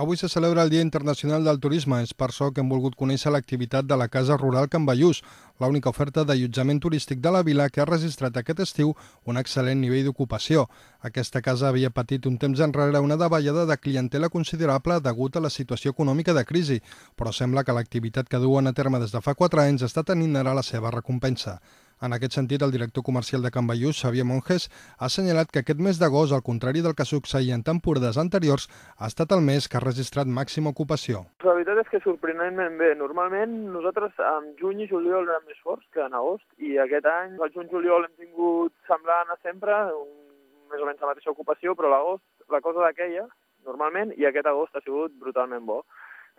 Avui se celebra el Dia Internacional del Turisme. És per això que hem volgut conèixer l'activitat de la Casa Rural Can Ballús, l'única oferta d'allotjament turístic de la vila que ha registrat aquest estiu un excel·lent nivell d'ocupació. Aquesta casa havia patit un temps enrere una davallada de clientela considerable degut a la situació econòmica de crisi, però sembla que l'activitat que duen a terme des de fa 4 anys està tenint ara la seva recompensa. En aquest sentit, el director comercial de Can Ballús, Xavier Monges, ha assenyalat que aquest mes d'agost, al contrari del que succeïa en temporades anteriors, ha estat el mes que ha registrat màxima ocupació. La veritat és que sorprenentment bé. Normalment nosaltres en juny i juliol érem més forts que en agost i aquest any, al juny-juliol, hem tingut semblant a sempre, un, més o menys la mateixa ocupació, però l'agost, la cosa d'aquella, normalment, i aquest agost ha sigut brutalment bo.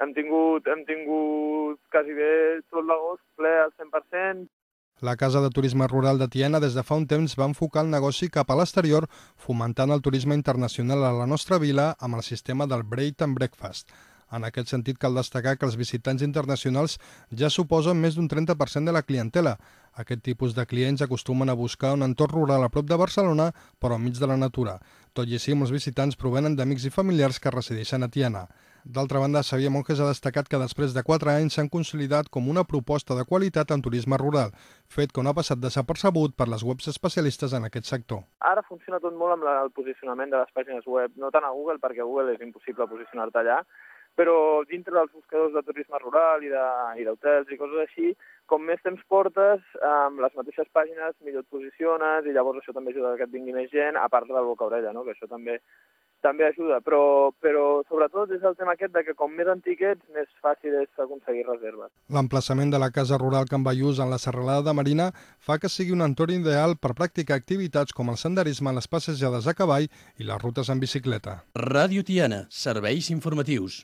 Hem tingut, hem tingut quasi bé tot l'agost ple al 100%, la Casa de Turisme Rural de Tiana des de fa un temps va enfocar el negoci cap a l'exterior, fomentant el turisme internacional a la nostra vila amb el sistema del Break and Breakfast. En aquest sentit, cal destacar que els visitants internacionals ja suposen més d'un 30% de la clientela. Aquest tipus de clients acostumen a buscar un entorn rural a prop de Barcelona, però enmig de la natura. Tot i així, molts visitants provenen d'amics i familiars que resideixen a Tiana. D'altra banda, Xavier Monges ha destacat que després de 4 anys s'han consolidat com una proposta de qualitat en turisme rural, fet que no ha passat desapercebut per les webs especialistes en aquest sector. Ara funciona tot molt amb el posicionament de les pàgines web, no tant a Google, perquè a Google és impossible posicionar-te allà, però dintre dels buscadors de turisme rural i d'hotels i, i coses així, com més temps portes, amb les mateixes pàgines millor et posiciones i llavors això també ajuda que et vingui més gent, a part del boca-orella, no? que això també també ajuda, però, però sobretot és el tema aquest de que com més antic ets, més fàcil és aconseguir reserves. L'emplaçament de la Casa Rural Can Ballús en la serralada de Marina fa que sigui un entorn ideal per practicar activitats com el senderisme, les passejades a cavall i les rutes en bicicleta. Ràdio Tiana, serveis informatius.